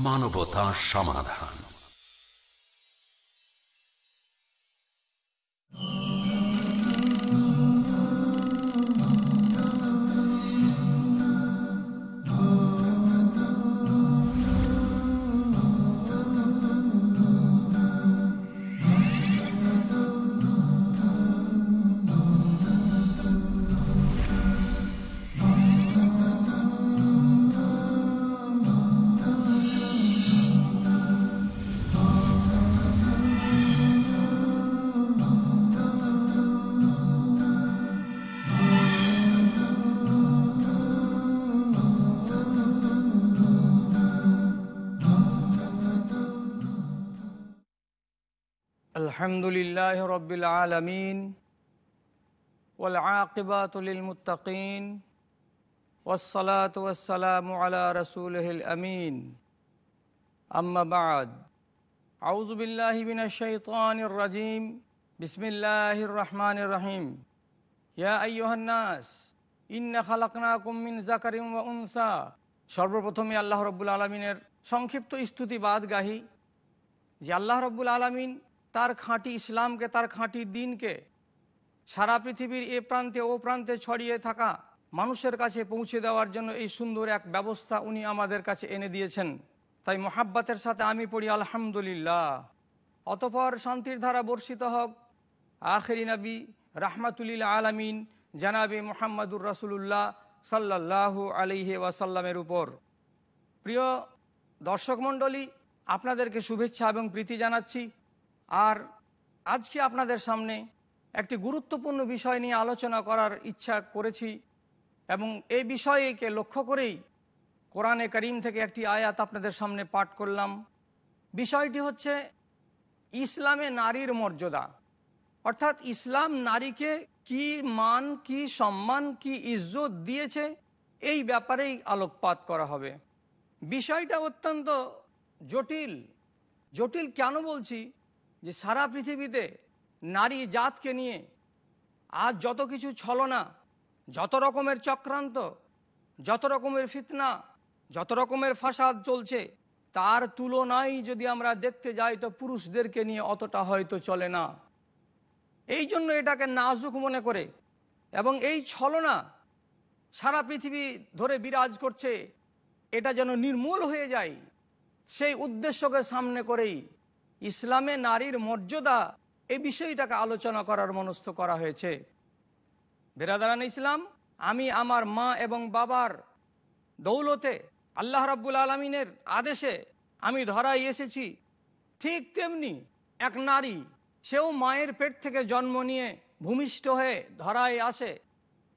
মানবতা সমাধান। الحمد لله رب العالمين والعاقبة للمتقين والصلاة والسلام على رسوله الأمين أما بعد أعوذ بالله من الشيطان الرجيم بسم الله الرحمن الرحيم يا أيها الناس إن خلقناكم من ذكر وأنثى সর্বপ্রথমে আল্লাহ রব্বুল আলমিনের সংক্ষিপ্ত স্তুতিবাদ গাহি যে আল্লাহ রব্বুল আলমিন তার খাঁটি ইসলামকে, তার খাঁটি দিনকে সারা পৃথিবীর এ প্রান্তে ও প্রান্তে ছড়িয়ে থাকা মানুষের কাছে পৌঁছে দেওয়ার জন্য এই সুন্দর এক ব্যবস্থা উনি আমাদের কাছে এনে দিয়েছেন। তাই মোহাব্বাতের সাথে আমি পড়ি, আলহামদুলিল্লাহ। অতপর শান্তির ধারা বর্ষিত হোক। আখেরি নবী রাহমাতুলিল আলমিন জানাবি মোহাম্মদুর রাসুলুল্লাহ সাল্লাহ আলিহে ওয়াসাল্লামের উপর। প্রিয় দর্শক মণ্ডলী, আপনাদেরকে শুভেচ্ছা এবং প্রীতি জানাচ্ছি। আর আজকে আপনাদের সামনে একটি গুরুত্বপূর্ণ বিষয় নিয়ে আলোচনা করার ইচ্ছা করেছি এবং এই বিষয়কে লক্ষ্য করেই কোরআনে করিম থেকে একটি আয়াত আপনাদের সামনে পাঠ করলাম। বিষয়টি হচ্ছে ইসলামে নারীর মর্যাদা। অর্থাৎ ইসলাম নারীকে কি মান, কি সম্মান, কি ইজ্জত দিয়েছে এই ব্যাপারেই আলোকপাত করা হবে। বিষয়টা অত্যন্ত জটিল। জটিল কেন বলছি? যে সারা পৃথিবীতে নারী জাতকে নিয়ে আজ যত কিছু ছলনা, যত রকমের চক্রান্ত, যত রকমের ফিতনা, যত রকমের ফাসাদ চলছে, তার তুলনায় যদি আমরা দেখতে যাই, তো পুরুষদেরকে নিয়ে অতটা হয়তো চলে না। এই জন্য এটাকে নাজুক মনে করে এবং এই ছলনা সারা পৃথিবী ধরে বিরাজ করছে, এটা যেন নির্মূল হয়ে যায়, সেই উদ্দেশ্যকে সামনে করেই ইসলামে নারীর মর্যাদা এই বিষয়টাকে আলোচনা করার মনস্থ করা হয়েছে। বেরাদারান ইসলাম, আমি আমার মা এবং বাবার দৌলতে আল্লাহ রাব্বুল আলমিনের আদেশে আমি ধরাই এসেছি। ঠিক তেমনি এক নারী, সেও মায়ের পেট থেকে জন্ম নিয়ে ভূমিষ্ঠ হয়ে ধরায় আসে।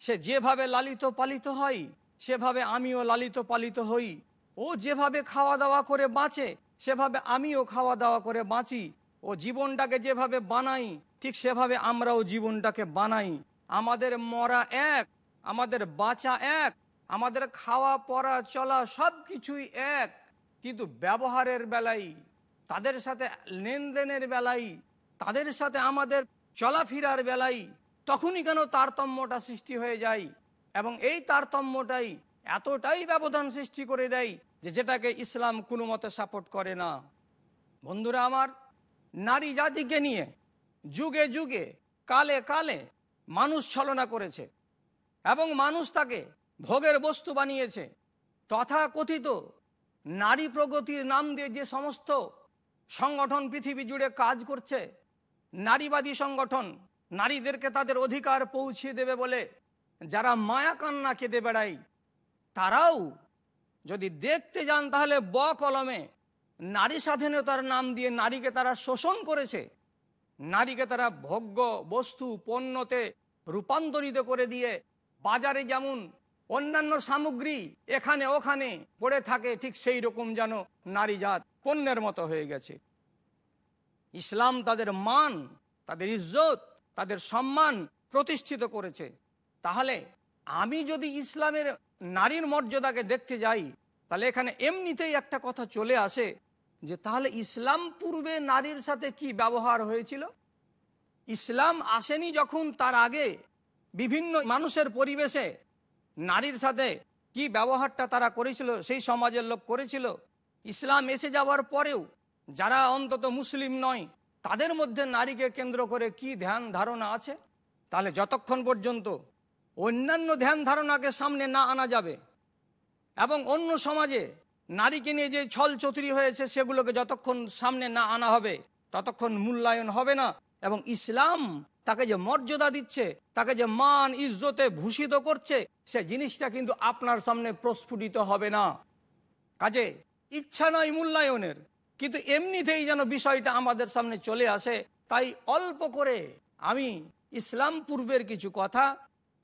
সে যেভাবে লালিত পালিত হয়, সেভাবে আমিও লালিত পালিত হই। ও যেভাবে খাওয়া দাওয়া করে বাঁচে সেভাবে আমিও খাওয়া দাওয়া করে বাঁচি ও জীবনটাকে যেভাবে বানাই, ঠিক সেভাবে আমরাও জীবনটাকে বানাই। আমাদের মরা এক, আমাদের বাঁচা এক, আমাদের খাওয়া, পড়া, চলা সব কিছুই এক। কিন্তু ব্যবহারের বেলায় তাদের সাথে লেনদেনের বেলায় তাদের সাথে আমাদের চলাফেরার বেলায় তখনই কেন তারতম্যটা সৃষ্টি হয়ে যায় এবং এই তারতম্যটাই এতটাই ব্যবধান সৃষ্টি করে দেয় যে যেটাকে ইসলাম কোনো মতে সাপোর্ট করে না। বন্ধুরা আমার, নারী জাতিকে নিয়ে যুগে যুগে, কালে কালে মানুষ ছলনা করেছে এবং মানুষ তাকে ভোগের বস্তু বানিয়েছে। তথা কথিত নারী প্রগতির নাম দিয়ে যে সমস্ত সংগঠন পৃথিবী জুড়ে কাজ করছে, নারীবাদী সংগঠন নারীদেরকে তাদের অধিকার পৌঁছিয়ে দেবে বলে যারা মায়া কান্না কেঁদে বেড়ায় তারাও যদি দেখতে যান তাহলে ব কলমে নারী স্বাধীনতার নাম দিয়ে নারীকে তারা শোষণ করেছে। নারীকে তারা ভোগ্য বস্তু, পণ্যতে রূপান্তরিত করে দিয়ে বাজারে যেমন অন্যান্য সামগ্রী এখানে ওখানে পড়ে থাকে, ঠিক সেই রকম যেন নারী জাত পণ্যের মতো হয়ে গেছে। ইসলাম তাদের মান, তাদের ইজ্জত, তাদের সম্মান প্রতিষ্ঠিত করেছে। তাহলে আমি যদি ইসলামের নারীর মর্যাদাকে দেখতে যাই, তাহলে এখানে এমনিতেই একটা কথা চলে আসে যে তাহলে ইসলাম পূর্বে নারীর সাথে কি ব্যবহার হয়েছিল? ইসলাম আসেনি যখন তার আগে বিভিন্ন মানুষের পরিবেশে নারীর সাথে কি ব্যবহারটা তারা করেছিল, সেই সমাজের লোক করেছিল? ইসলাম এসে যাওয়ার পরেও যারা অন্তত মুসলিম নয়, তাদের মধ্যে নারীকে কেন্দ্র করে কি ধ্যান ধারণা আছে? তাহলে যতক্ষণ পর্যন্ত অন্যান্য ধ্যান ধারণাকে সামনে না আনা যাবে। এবং অন্য সমাজে নারীকে নিয়ে যে ছল চতুরি হয়েছে, সেগুলোকে যতক্ষণ সামনে না আনা হবে, ততক্ষণ মূল্যায়ন হবে না। এবং ইসলাম তাকে যে মর্যাদা দিচ্ছে, তাকে যে মান, ইজ্জতে ভূষিত করছে, সে জিনিসটা কিন্তু আপনার সামনে প্রস্ফুটিত হবে না। কাজে ইচ্ছা নয় মূল্যায়নের, কিন্তু এমনিতেই যেন বিষয়টা আমাদের সামনে চলে আসে। তাই অল্প করে আমি ইসলাম পূর্বের কিছু কথা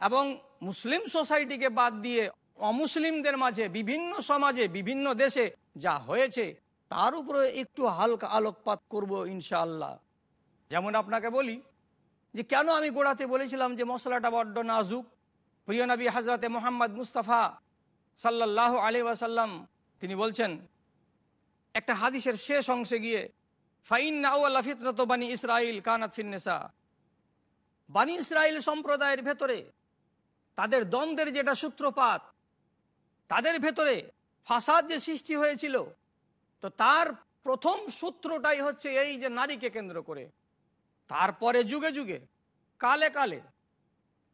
এবং মুসলিম সোসাইটিকে বাদ দিয়ে অমুসলিমদের মাঝে, বিভিন্ন সমাজে, বিভিন্ন দেশে যা হয়েছে, তার উপরে একটু হালকা আলোকপাত করব ইনশাআল্লাহ। যেমন আপনাকে বলি যে, কেন আমি গোড়াতে বলেছিলাম যে, মশলাটা বড্ড নাজুক? প্রিয় নবী হাজরতে মোহাম্মদ মুস্তাফা সাল্লাহ আলী ওয়াসাল্লাম, তিনি বলছেন, একটা হাদিসের শেষ অংশে গিয়ে ফাইন ফিতরত বানি ইসরাইল কানাত ফিন্নেসা বানি ইসরাইল সম্প্রদায়ের ভেতরে তাদের দ্বন্দ্বের যেটা সূত্রপাত, তাদের ভেতরে ফাসাদ যে সৃষ্টি হয়েছিল, তো তার প্রথম সূত্রটাই হচ্ছে এই যে নারীকে কেন্দ্র করে। তারপরে যুগে যুগে, কালে কালে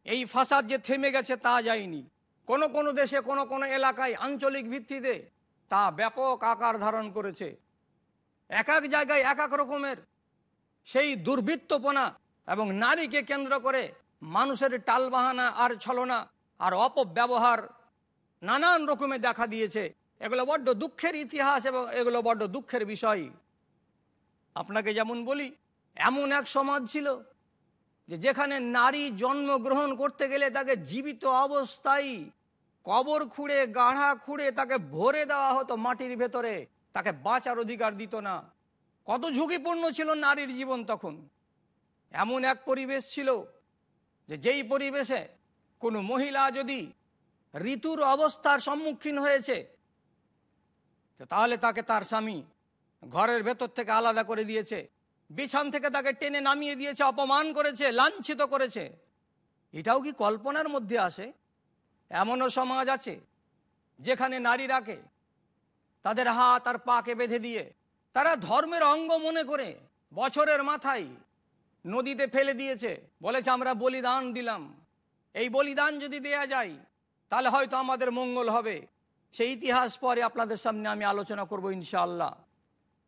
এই ফাসাদ যে থেমে গেছে তা যায়নি। কোন কোন দেশে, কোন কোন এলাকায় আঞ্চলিক ভিত্তিতে তা ব্যাপক আকার ধারণ করেছে। এক এক জায়গায় এক এক রকমের সেই দুর্বৃত্তপনা এবং নারীকে কেন্দ্র করে মানুষের টালবাহানা আর ছলনা আর অপব্যবহার নানান রকমের দেখা দিয়েছে। এগুলো বড্ড দুঃখের ইতিহাস এবং এগুলো বড্ড দুঃখের বিষয়। আপনাকে যেমন বলি, এমন এক সমাজ ছিল যে যেখানে নারী জন্মগ্রহণ করতে গেলে তাকে জীবিত অবস্থায় কবর খুঁড়ে গাঢ়া খুঁড়ে তাকে ভরে দেওয়া হতো মাটির ভেতরে। তাকে বাঁচার অধিকার দিত না। কত ঝুঁকিপূর্ণ ছিল নারীর জীবন তখন। এমন এক পরিবেশ ছিল যে যেই পরিবেশে কোনো মহিলা যদি ঋতুর অবস্থার সম্মুখীন হয়েছে তাহলে তাকে তার স্বামী ঘরের ভেতর থেকে আলাদা করে দিয়েছে, বিছান থেকে তাকে টেনে নামিয়ে দিয়েছে, অপমান করেছে, লাঞ্ছিত করেছে। এটাও কি কল্পনার মধ্যে আসে? এমনও সমাজ আছে যেখানে নারীরাকে তাদের হাত আর পাকে বেঁধে দিয়ে তারা ধর্মের অঙ্গ মনে করে বছরের মাথায় নদীতে ফেলে দিয়েছে। বলেছে, আমরা বলিদান দিলাম। এই বলিদান যদি দেয়া যায়, তাহলে হয়তো আমাদের মঙ্গল হবে। সেই ইতিহাস পরে আপনাদের সামনে আমি আলোচনা করব ইনশাআল্লাহ।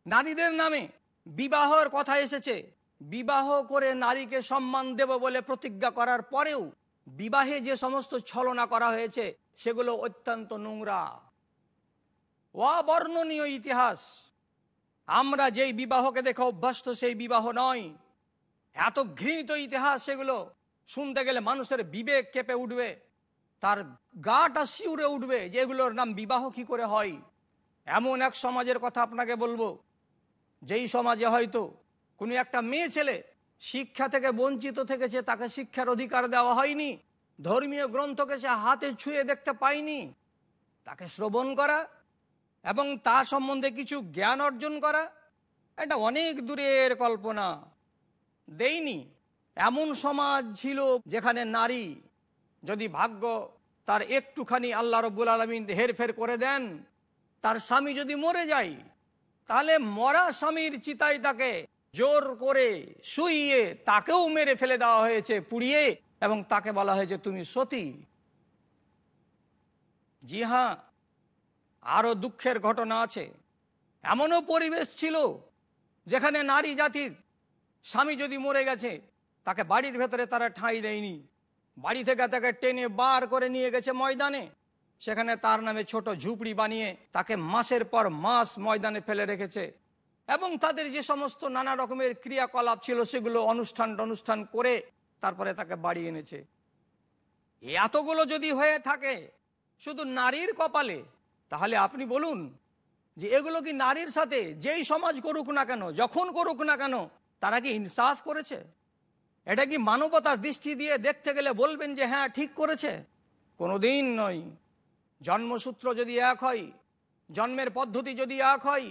নারীদের নামে বিবাহর কথা এসেছে। বিবাহ করে নারীকে সম্মান দেব বলে প্রতিজ্ঞা করার পরেও বিবাহে যে সমস্ত ছলনা করা হয়েছে, সেগুলো অত্যন্ত নোংরা। অবর্ণনীয় ইতিহাস। আমরা যেই বিবাহকে দেখে অভ্যস্ত, সেই বিবাহ নয়। এত ঘৃণিত ইতিহাস সেগুলো শুনতে গেলে মানুষের বিবেক কেঁপে উঠবে। তার গাটা শিউরে উঠবে যে এগুলোর নাম বিবাহ কি করে হয়। এমন এক সমাজের কথা আপনাকে বলব। যেই সমাজে হয়তো কোনো একটা মেয়ে ছেলে শিক্ষা থেকে বঞ্চিত থেকেছে, তাকে শিক্ষার অধিকার দেওয়া হয়নি, ধর্মীয় গ্রন্থকে সে হাতে ছুঁয়ে দেখতে পায়নি, তাকে শ্রবণ করা এবং তার সম্বন্ধে কিছু জ্ঞান অর্জন করা, এটা অনেক দূরের কল্পনা। দেইনি। এমন সমাজ ছিল যেখানে নারী, যদি ভাগ্য তার একটুখানি আল্লাহ রব্বুল আলমিন হেরফের করে দেন, তার স্বামী যদি মরে যায়, তাহলে মরা স্বামীর চিতায় তাকে জোর করে শুইয়ে তাকেও মেরে ফেলে দেওয়া হয়েছে, পুড়িয়ে, এবং তাকে বলা হয়েছে, তুমি সতী। জি হ্যাঁ আরও দুঃখের ঘটনা আছে। এমনও পরিবেশ ছিল যেখানে নারী জাতির স্বামী যদি মরে গেছে, তাকে বাড়ির ভেতরে তারা ঠাঁই দেয়নি। বাড়ি থেকে তাকে টেনে বার করে নিয়ে গেছে ময়দানে। সেখানে তার নামে ছোট ঝুপড়ি বানিয়ে তাকে মাসের পর মাস ময়দানে ফেলে রেখেছে। এবং তাদের যে সমস্ত নানা রকমের ক্রিয়াকলাপ ছিল, সেগুলো অনুষ্ঠান অনুষ্ঠান করে তারপরে তাকে বাড়ি এনেছে। এতগুলো যদি হয়ে থাকে, শুধু নারীর কপালে, তাহলে আপনি বলুন যে এগুলো কি নারীর সাথে যেই সমাজ করুক না কেন, যখন করুক না কেন তারা কি ইনসাফ করেছে? এটা কি মানবতার দৃষ্টি দিয়ে দেখতে গেলে বলবেন যে হ্যাঁ ঠিক করেছে? কোনোদিন নয়। জন্মসূত্র যদি এক হয়, জন্মের পদ্ধতি যদি এক হয়,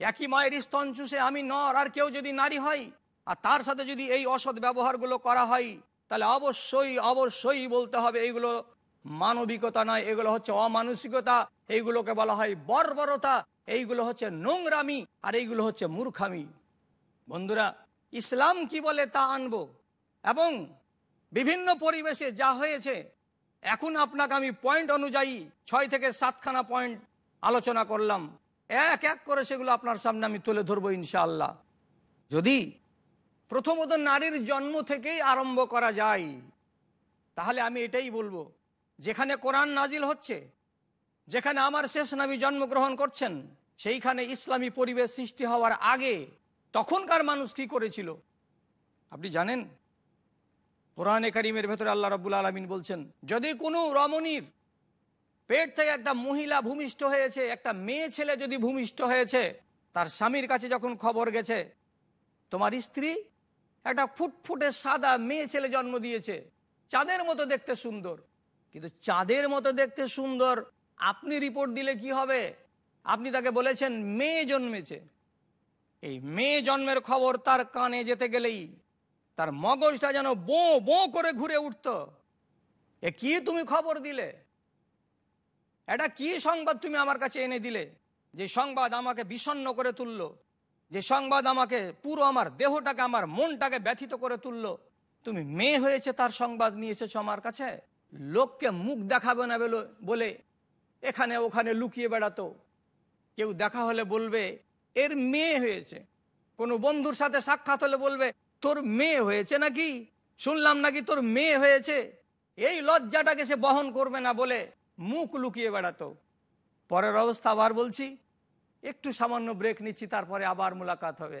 একই মায়ের স্তন চুষে আমি নর আর কেউ যদি নারী হয়, আর তার সাথে যদি এই অসৎ ব্যবহারগুলো করা হয়, তাহলে অবশ্যই অবশ্যই বলতে হবে এইগুলো মানবিকতা নয়, এগুলো হচ্ছে অমানসিকতা, এইগুলোকে বলা হয় বর্বরতা, এইগুলো হচ্ছে নোংরামি, আর এইগুলো হচ্ছে মূর্খামি। বন্ধুরা ইসলাম কি বলে তা আনব। এবং বিভিন্ন পরিবেশে যা হয়েছে, এখন আপনাকে আমি পয়েন্ট অনুযায়ী ছয় থেকে সাতখানা পয়েন্ট আলোচনা করলাম। এক এক করে সেগুলো আপনার সামনে আমি তুলে ধরবো ইনশাআল্লাহ। যদি প্রথমত নারীর জন্ম থেকেই আরম্ভ করা যায়, তাহলে আমি এটাই বলব, যেখানে কোরআন নাজিল হচ্ছে, যেখানে আমার শেষ নবী জন্মগ্রহণ করছেন, সেইখানে ইসলামী পরিবেশ সৃষ্টি হওয়ার আগে তখনকার মানুষ কি করেছিল? আপনি জানেন? কোরআনে কারিমের ভেতরে আল্লাহ রব্বুল আলমিন বলছেন, যদি কোনো রমণীর পেট থেকে একটা মহিলা ভূমিষ্ঠ হয়েছে, একটা মেয়ে ছেলে যদি ভূমিষ্ঠ হয়েছে, তার স্বামীর কাছে যখন খবর গেছে, তোমার স্ত্রী একটা ফুটফুটে সাদা মেয়ে ছেলে জন্ম দিয়েছে, চাঁদের মতো দেখতে সুন্দর। কিন্তু চাঁদের মতো দেখতে সুন্দর, আপনি রিপোর্ট দিলে কি হবে? আপনি তাকে বলেছেন, মেয়ে জন্মেছে। এই মেয়ে জন্মের খবর তার কানে যেতে গেলেই, তার মগজটা যেন বো বো করে ঘুরে উঠত। এ কি তুমি খবর দিলে? এটা কি সংবাদ তুমি আমার কাছে এনে দিলে? যে সংবাদ আমাকে বিষণ্ণ করে তুললো, যে সংবাদ আমাকে পুরো আমার দেহটাকে, আমার মনটাকে ব্যথিত করে তুললো। তুমি মেয়ে হয়েছে, তার সংবাদ নিয়ে এসেছ আমার কাছে? লোককে মুখ দেখাবে না বলে এখানে ওখানে লুকিয়ে বেড়াতো। কেউ দেখা হলে বলবে এর মেয়ে হয়েছে। কোনো বন্ধুর সাথে সাক্ষাৎ হলে বলবে, তোর মেয়ে হয়েছে নাকি? শুনলাম নাকি তোর মেয়ে হয়েছে? এই লজ্জাটাকে সে বহন করবে না বলে মুখ লুকিয়ে বেড়াতো। পরের অবস্থা আবার বলছি, একটু সামান্য ব্রেক নিচ্ছি, তারপরে আবার মুলাকাত হবে।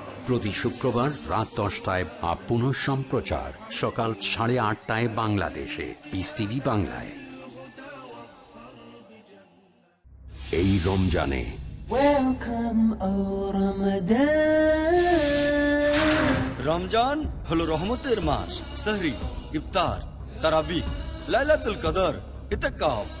প্রতি শুক্রবার রাত দশটায় বা পুনঃ সম্প্রচার সকাল সাড়ে আটটায় বাংলাদেশে। পিস টিভি বাংলায়। এই রমজানে. রমজান হলো রহমতের মাস সাহরি ইফতার তারাবি লাইলাতুল কদর ইতকাফ।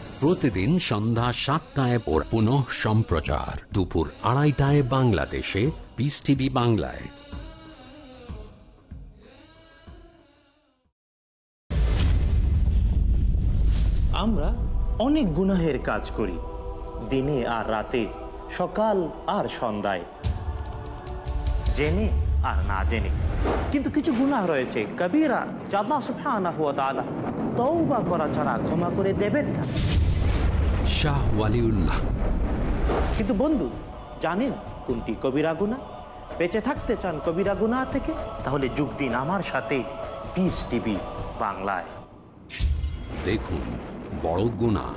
প্রতিদিন সন্ধ্যা সাতটায় ওর পুনঃ সম্প্রচার। দুপুর আড়াইটায় বাংলাদেশে পিস টিভি বাংলায়। আমরা অনেক গুনাহের কাজ করি, দিনে আর রাতে, সকাল আর সন্ধ্যায়। জেনে আর না জেনে। কিন্তু কিছু গুনাহ রয়েছে, কবিরা জাল্লা সুবহানাহু ওয়া তাআলা, তওবা করা ছাড়া ক্ষমা করে দেবেন না। শাহ ওয়ালিউল্লাহ। কিন্তু বন্ধু জানেন কোনটি কবিরা গুনাহ বেঁচে থাকতে চান কবিরা গুনাহ থেকে? তাহলে যোগ দিন আমার সাথে পিস টিভি বাংলায়। দেখুন বড় গুণা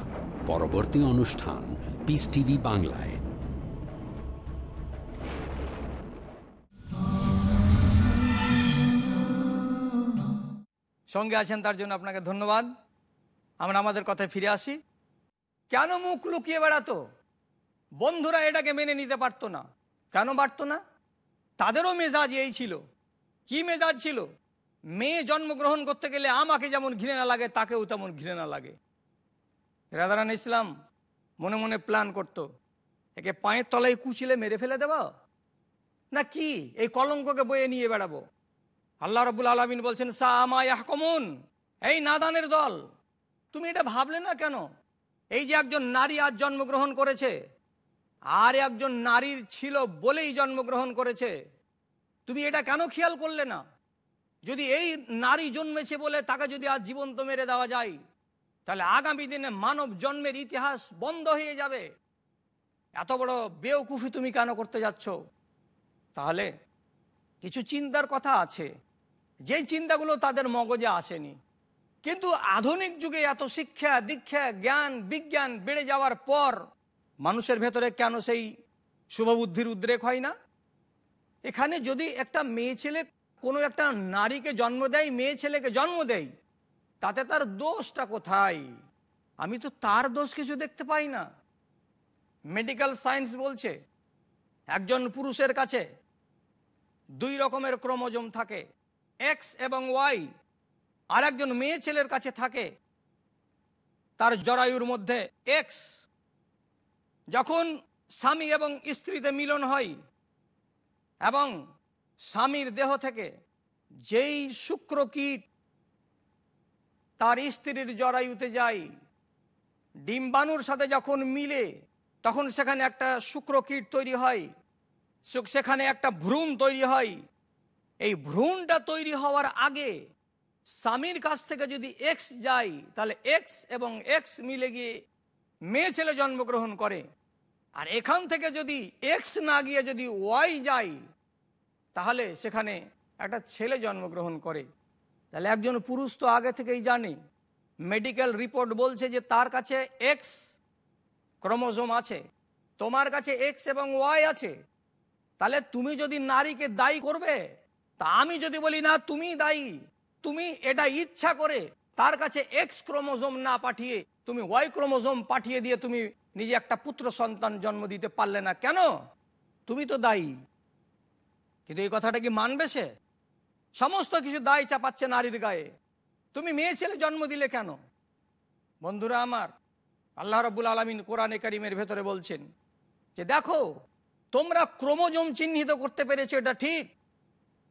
পরবর্তী অনুষ্ঠান পিস টিভি বাংলায়। সঙ্গে আছেন তার জন্য আপনাকে ধন্যবাদ। আমরা আমাদের কথায় ফিরে আসি। কেন মুখ লুকিয়ে বেড়াতো? বন্ধুরা এটাকে মেনে নিতে পারতো না। কেন পারতো না? তাদেরও মেজাজ এই ছিল। কি মেজাজ ছিল? মেয়ে জন্মগ্রহণ করতে গেলে আমাকে যেমন ঘৃণা লাগে, তাকেও তেমন ঘৃণা লাগে। রাধারান ইসলাম মনে মনে প্ল্যান করত, একে পায়ের তলায় কুচিলে মেরে ফেলে দেব? না কি? এই কলঙ্ককে বয়ে নিয়ে বেড়াবো? আল্লাহ রবুল আলমিন বলছেন সা আমায় কমন এই নাদানের দল। তুমি এটা ভাবলে না কেন? এই যে একজন নারী আজ জন্মগ্রহণ করেছে, আর একজন নারীর ছিল বলেই জন্মগ্রহণ করেছে, তুমি এটা কেন খেয়াল করলে না? যদি এই নারী জন্মেছে বলে তাকে যদি আজ জীবন্ত মেরে দেওয়া যায়, তাহলে আগামী দিনে মানব জন্মের ইতিহাস বন্ধ হয়ে যাবে। এত বড় বেউকুফি তুমি কেন করতে যাচ্ছ? তাহলে কিছু চিন্তার কথা আছে। যেই চিন্তাগুলো তাদের মগজে আসেনি কিন্তু আধুনিক যুগে এত শিক্ষা, দীক্ষা, জ্ঞান, বিজ্ঞান বেড়ে যাওয়ার পর মানুষের ভেতরে কেন সেই শুভবুদ্ধির উদ্রেক হয় না? এখানে যদি একটা মেয়ে ছেলে কোনো একটা নারীকে জন্ম দেয়, মেয়ে ছেলেকে জন্ম দেয়, তাতে তার দোষটা কোথায়? আমি তো তার দোষ কিছু দেখতে পাই না। মেডিকেল সায়েন্স বলছে, একজন পুরুষের কাছে দুই রকমের ক্রোমোজোম থাকে, এক্স এবং ওয়াই। আর একজন মেয়ে ছেলের কাছে থাকে, তার জরায়ুর মধ্যে এক্স যখন স্বামী এবং স্ত্রীতে মিলন হয় এবং স্বামীর দেহ থেকে যেই শুক্রকীট তার স্ত্রীর জরায়ুতে যায়, ডিম্বাণুর সাথে যখন মিলে, তখন সেখানে একটা শুক্রকীট তৈরি হয়, সেখানে একটা ভ্রূণ তৈরি হয়। এই ভ্রূণটা তৈরি হওয়ার আগে স্বামীর কাছ থেকে যদি এক্স যায়, তাহলে এক্স এবং এক্স মিলে গিয়ে মেয়ে ছেলে জন্মগ্রহণ করে। আর এখান থেকে যদি এক্স না গিয়ে যদি ওয়াই যায়, তাহলে সেখানে একটা ছেলে জন্মগ্রহণ করে। তাহলে একজন পুরুষ তো আগে থেকেই জানে। মেডিকেল রিপোর্ট বলছে যে তার কাছে এক্স ক্রোমোজোম আছে, তোমার কাছে এক্স এবং ওয়াই আছে। তাহলে তুমি যদি নারীকে দায়ী করবে, তা আমি যদি বলি, না তুমি দায়ী। তুমি এটা ইচ্ছা করে তার কাছে এক্স ক্রোমোজোম না পাঠিয়ে, তুমি ওয়াই ক্রোমোজোম পাঠিয়ে দিয়ে তুমি নিজে একটা পুত্র সন্তান জন্ম দিতে পারলে না। কেন? তুমি তো দায়ী। কিন্তু এই কথাটা কি মানবে সে? সমস্ত কিছু দায় চাপাচ্ছে নারীর গায়ে। তুমি মেয়ে ছেলে জন্ম দিলে কেন? বন্ধুরা আমার, আল্লাহ রব্বুল আলমিন কোরআনে কারিমের ভেতরে বলছেন যে দেখো, তোমরা ক্রোমোজোম চিহ্নিত করতে পেরেছ, এটা ঠিক।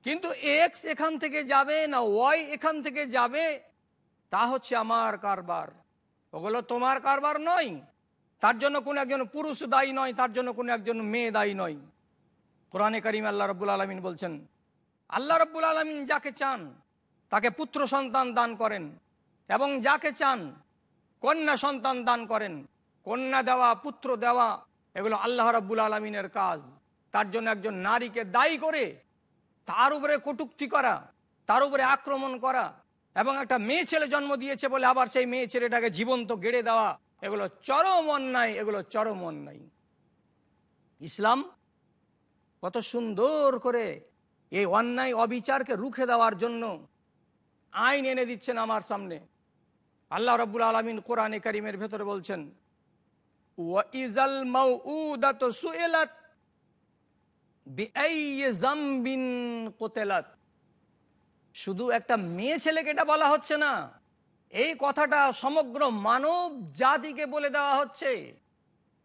কিন্তু এক্স এখান থেকে যাবে না ওয়াই এখান থেকে যাবে, তা হচ্ছে আমার কারবার। ওগুলো তোমার কারবার নয়। তার জন্য কোনো একজন পুরুষ দায়ী নয়, তার জন্য কোনো একজন মেয়ে দায়ী নয়। কোরআনে করিম আল্লাহ রব্বুল আলমিন বলছেন, আল্লাহ রব্বুল আলমিন যাকে চান, তাকে পুত্র সন্তান দান করেন এবং যাকে চান, কন্যা সন্তান দান করেন। কন্যা দেওয়া, পুত্র দেওয়া, এগুলো আল্লাহ রব্বুল আলমিনের কাজ। তার জন্য একজন নারীকে দায়ী করে তার উপরে কটুক্তি করা, তার উপরে আক্রমণ করা এবং একটা মেয়ে ছেলে জন্ম দিয়েছে বলে আবার সেই মেয়ে ছেলেটাকে জীবন্ত গেড়ে দেওয়া, এগুলো চরম অন্যায়, এগুলো চরম অন্যায়। ইসলাম কত সুন্দর করে এই অন্যায় অবিচারকে রুখে দেওয়ার জন্য আইন এনে দিচ্ছেন আমার সামনে। আল্লাহ রব্বুল আলমিন কোরআনে করিমের ভেতরে বলছেন ওয়াইজাল মাউউদাত সুইলাত বিআইয়ি জামবিন কুতিলাত। শুধু একটা মেয়ে ছেলেকে এটা বলা হচ্ছে না। এই কথাটা সমগ্র মানব জাতিকে বলে দেওয়া হচ্ছে।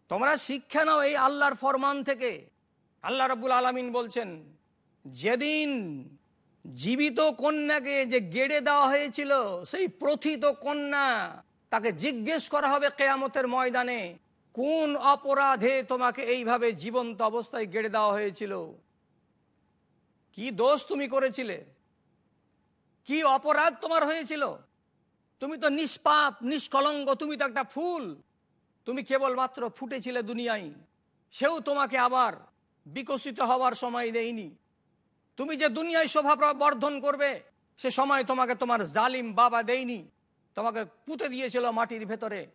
তোমরা শিক্ষা নাও এই আল্লাহর ফরমান থেকে। আল্লাহ রব্বুল আলমিন বলছেন, যেদিন জীবিত কন্যাকে যে গেড়ে দেওয়া হয়েছিল, সেই প্রথিত কন্যা তাকে জিজ্ঞেস করা হবে কেয়ামতের ময়দানে। কোন অপরাধে তোমাকে এইভাবে জীবন্ত অবস্থায় গেড়ে দেওয়া হয়েছিল? কি দোষ তুমি করেছিলে? কি অপরাধ তোমার হয়েছিল? তুমি তো নিষ্পাপ, নিষ্কলঙ্গ, তুমি তো একটা ফুল। তুমি কেবলমাত্র ফুটেছিলে দুনিয়ায়। সেও তোমাকে আবার বিকশিত হওয়ার সময় দেয়নি। তুমি যে দুনিয়ায় শোভা বর্ধন করবে, সে সময় তোমাকে তোমার জালিম বাবা দেয়নি। তোমাকে পুঁতে দিয়েছিল মাটির ভেতরে।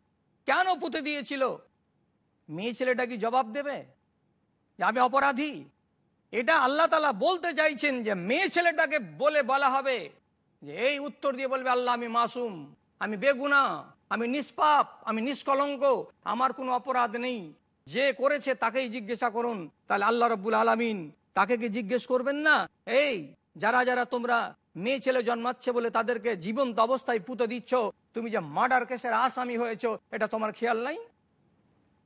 কেন পুঁতে দিয়েছিল? মেয়ে ছেলেটা কি জবাব দেবে? যে আমি অপরাধী। এটা আল্লাহ তালা বলতে চাইছেন যে মেয়ে ছেলেটাকে বলে বলা হবে। যে এই উত্তর দিয়ে বলবে, আল্লাহ, আমি মাসুম, আমি বেগুনা, আমি নিষ্পাপ, আমি নিষ্কলঙ্ক, আমার কোনো অপরাধ নেই। যে করেছে তাকেই জিজ্ঞাসা করুন। তাহলে আল্লাহ রব্বুল আলমিন তাকে কি জিজ্ঞেস করবেন না? এই, যারা যারা তোমরা মেয়ে ছেলে জন্মাচ্ছে বলে তাদেরকে জীবন্ত অবস্থায় পুঁতে দিচ্ছ, তুমি যে মার্ডার কেসের আসামি হয়েছ, এটা তোমার খেয়াল নাই?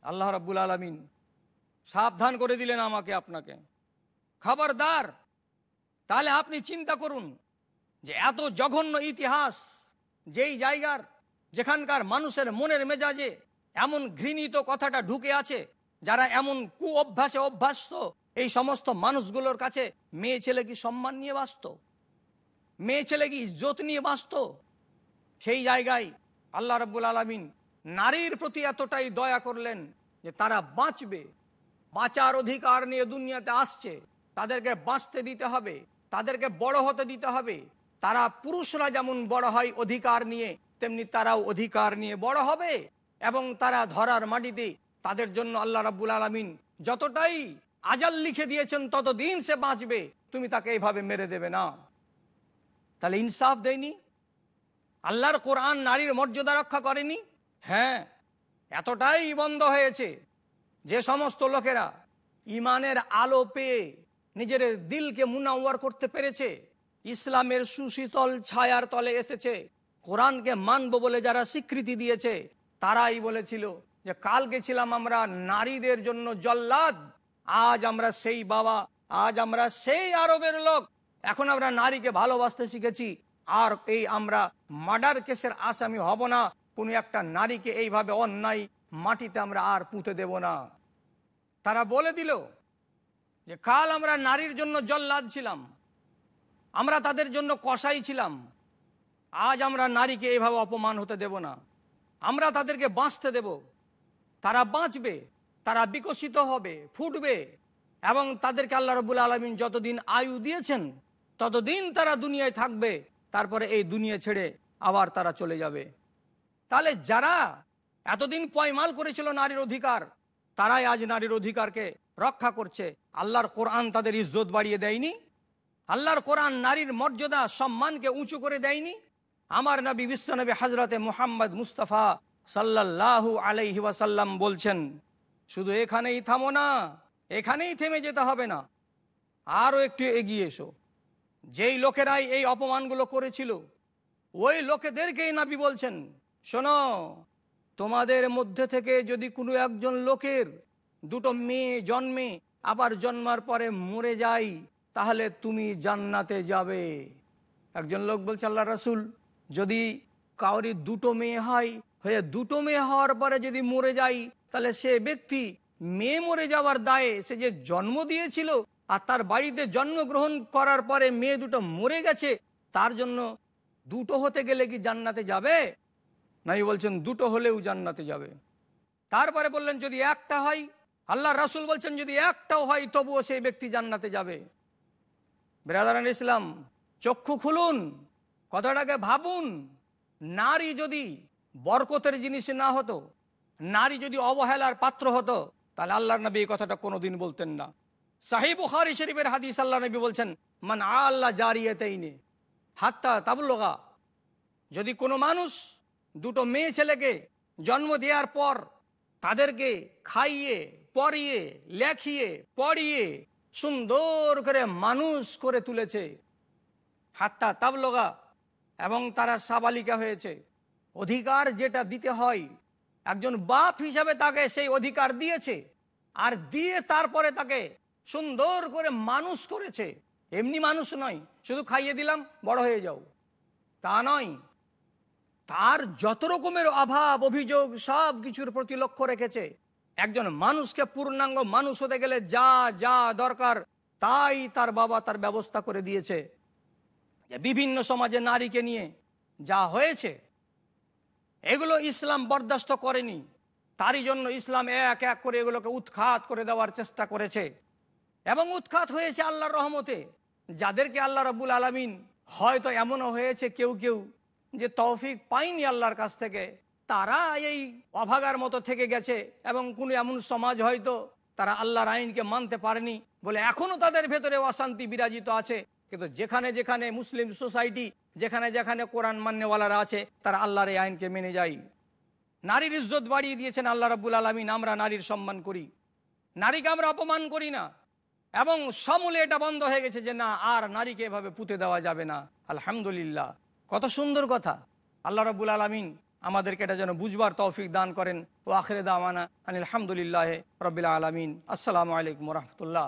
আল্লাহ রাব্বুল আলমিন সাবধান করে দিলেন আমাকে, আপনাকে। খবরদার, তাহলে আপনি চিন্তা করুন যে এত জঘন্য ইতিহাস যেই জায়গার যেখানকার মানুষের মনের মেজাজে এমন ঘৃণিত কথাটা ঢুকে আছে, যারা এমন কু অভ্যাসে অভ্যস্ত, এই সমস্ত মানুষগুলোর কাছে মেয়ে ছেলে কি সম্মান নিয়ে বাঁচত মেয়ে ছেলে কি ইজ্জত নিয়ে বাঁচত সেই জায়গায় আল্লাহ রব্বুল আলমিন নারীর প্রতি এতটাই দয়া করলেন যে তারা বাঁচবে। বাঁচার অধিকার নিয়ে দুনিয়াতে আসছে। তাদেরকে বাঁচতে দিতে হবে, তাদেরকে বড় হতে দিতে হবে। তারা পুরুষরা যেমন বড় হয় অধিকার নিয়ে, তেমনি তারাও অধিকার নিয়ে বড় হবে এবং তারা ধরার মাটিতে তাদের জন্য আল্লাহ রাব্বুল আলমিন যতটাই আজাল লিখে দিয়েছেন ততদিন সে বাঁচবে। তুমি তাকে এইভাবে মেরে দেবে না। তাহলে ইনসাফ দেয়নি? আল্লাহর কোরআন নারীর মর্যাদা রক্ষা করেনি? হ্যাঁ এতটাই বন্ধ হয়েছে যে সমস্ত লোকেরা ইমানের আলো পেয়ে নিজের দিলকে মুনাওয়ার করতে পেরেছে। ইসলামের সুশীতল ছায়ার তলে এসেছে। কোরআনকে মানব বলে যারা স্বীকৃতি দিয়েছে, তারাই বলেছিল যে কালকে ছিলাম আমরা নারীদের জন্য জল্লাদ, আজ আমরা সেই বাবা, আজ আমরা সেই আরবের লোক। এখন আমরা নারীকে ভালোবাসতে শিখেছি, আর এই আমরা মার্ডার কেসের আসামি হব না। কোনো একটা নারীকে এইভাবে অন্যায় মাটিতে আমরা আর পুঁতে দেব না। তারা বলে দিল যে, কাল আমরা নারীর জন্য জল্লাদ ছিলাম। আমরা তাদের জন্য কষাই ছিলাম। আজ আমরা নারীকে এইভাবে অপমান হতে দেব না। আমরা তাদেরকে বাঁচতে দেব। তারা বাঁচবে, তারা বিকশিত হবে, ফুটবে এবং তাদেরকে আল্লাহ রবুল আলমিন যতদিন আয়ু দিয়েছেন, ততদিন তারা দুনিয়ায় থাকবে। তারপরে এই দুনিয়া ছেড়ে আবার তারা চলে যাবে। তাহলে যারা এতদিন পয়মাল করেছিল নারীর অধিকার, তারাই আজ নারীর অধিকারকে রক্ষা করছে। আল্লাহর কোরআন তাদের ইজ্জত বাড়িয়ে দেয়নি। আল্লাহর কোরআন নারীর মর্যাদা, সম্মানকে উঁচু করে দেয়নি। আমার নবী বিশ্বনবী হজরতে মুহাম্মদ মুস্তফা সাল্লাল্লাহু আলাইহি ওয়াসাল্লাম বলছেন, শুধু এখানেই থামো না, এখানেই থেমে যেতে হবে না। আরও একটু এগিয়ে এসো। যেই লোকেরাই এই অপমানগুলো করেছিল, ওই লোকেদেরকেই নাবি বলছেন শোনো, তোমাদের মধ্যে থেকে যদি কোনো একজন লোকের দুটো মেয়ে জন্মে, আবার জন্মার পরে মরে যাই তাহলে তুমি জান্নাতে যাবে। একজন লোক বলছে, আল্লাহ রাসুল, যদি কাউরি দুটো মেয়ে হয়, হয়ে দুটো মেয়ে হওয়ার পরে যদি মরে যায়, তাহলে সে ব্যক্তি মেয়ে মরে যাওয়ার দায়ে সে যে জন্ম দিয়েছিল আর তার বাড়িতে জন্মগ্রহণ করার পরে মেয়ে দুটো মরে গেছে, তার জন্য দুটো হতে গেলে কি জান্নাতে যাবে? নাই বলছেন, দুটো হলেও জান্নাতে যাবে। তারপরে বললেন, যদি একটা হয়, আল্লাহ রাসুল বলছেন, যদি একটাও হয়, তবুও সেই ব্যক্তি জান্নাতে যাবে। বেরাদারান ইসলাম চক্ষু খুলুন, কথাটাকে ভাবুন। নারী যদি বরকতের জিনিস না হতো, নারী যদি অবহেলার পাত্র হতো, তাহলে আল্লাহ নবী এই কথাটা কোনোদিন বলতেন না। সাহিব বুখারি শরীফের হাদিস আল্লাহ নবী বলছেন, মান আল্লাহ জারিয়াতেইনে, হাত্তা তাবুল্লগা যদি কোনো মানুষ দুটো মেয়ে ছেলেকে জন্ম দেওয়ার পর তাদেরকে খাইয়ে, পরিয়ে, লেখিয়ে, পড়িয়ে সুন্দর করে মানুষ করে তুলেছে। হাত্তা তাবলগা এবং তারা সাবালিকা হয়েছে। অধিকার যেটা দিতে হয়, একজন বাপ হিসাবে তাকে সেই অধিকার দিয়েছে আর দিয়ে তারপরে তাকে সুন্দর করে মানুষ করেছে। এমনি মানুষ নয়, শুধু খাইয়ে দিলাম, বড় হয়ে যাও। তা নয় তার যত রকমের অভাব, অভিযোগ, সব কিছুর প্রতি লক্ষ্য রেখেছে। একজন মানুষকে পূর্ণাঙ্গ মানুষ হতে গেলে যা যা দরকার, তাই তার বাবা তার ব্যবস্থা করে দিয়েছে। বিভিন্ন সমাজে নারীকে নিয়ে যা হয়েছে, এগুলো ইসলাম বরদাস্ত করেনি। তারই জন্য ইসলাম এক এক করে এগুলোকে উৎখাত করে দেওয়ার চেষ্টা করেছে। এবং উৎখাত হয়েছে আল্লাহর রহমতে। যাদেরকে আল্লাহ রবুল আলমিন হয়তো এমনও হয়েছে কেউ কেউ যে তৌফিক পায়নি আল্লাহর কাছ থেকে, তারা এই অভাগার মতো থেকে গেছে এবং কোনো এমন সমাজ হয়তো তারা আল্লাহর আইনকে মানতে পারেনি বলে এখনও তাদের ভেতরে অশান্তি বিরাজিত আছে। কিন্তু যেখানে যেখানে মুসলিম সোসাইটি, যেখানে যেখানে কোরআন মান্যওয়ালারা আছে, তারা আল্লাহর এই আইনকে মেনে যায়। নারীর ইজ্জত বাড়িয়ে দিয়েছেন আল্লাহ রাবুল আলমিন, আমরা নারীর সম্মান করি। নারীকে আমরা অপমান করি না। এবং সমূলে এটা বন্ধ হয়ে গেছে যে না, আর নারীকে এভাবে পুঁতে দেওয়া যাবে না। আলহামদুলিল্লাহ। কত সুন্দর কথা। আল্লাহ রবুল আলমিন আমাদেরকে এটা যেন বুঝবার তৌফিক দান করেন। ও আখরে দামানা আনিল আলহামদুলিল্লাহ রবিল আলমিন। আসসালামু আলাইকুম রহমতুল্লাহ।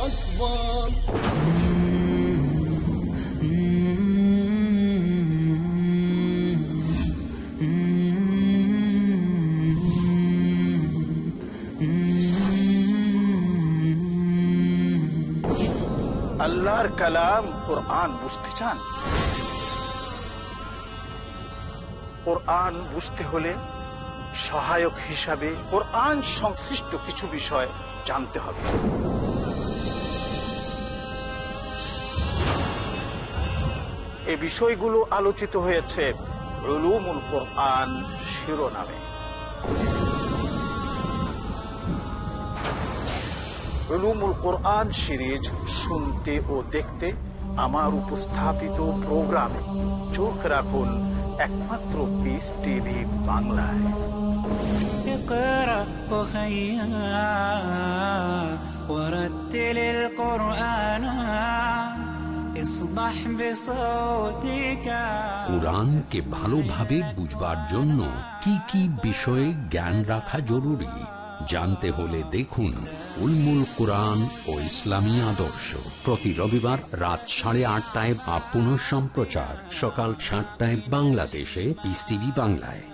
أكبر আল্লাহর কালাম কোরআন বুঝতে চান কোরআন বুঝতে হলে সহায়ক হিসাবে কোরআন সংশ্লিষ্ট কিছু বিষয় জানতে হবে এ বিষয়গুলো আলোচিত হয়েছে রুলুমুল কোরআন শিরোনামে রুলুমুল কোরআন সিরিজ শুনতে ও দেখতে আমার উপস্থাপিত প্রোগ্রামে চোখ রাখুন একমাত্র পিস টিভি বাংলায় اقرأ وخيا ورتل القرآن اصدح بصوتك কোরআনকে ভালোভাবে বুঝবার জন্য কি কি বিষয়ে জ্ঞান রাখা জরুরি, জানতে হলে দেখুন উলমুল কোরআন ও ইসলামী আদর্শ। প্রতি রবিবার রাত সাড়ে আটটায় বা পুনঃ সম্প্রচার সকাল সাতটায় বাংলাদেশে পিস টিভি বাংলায়।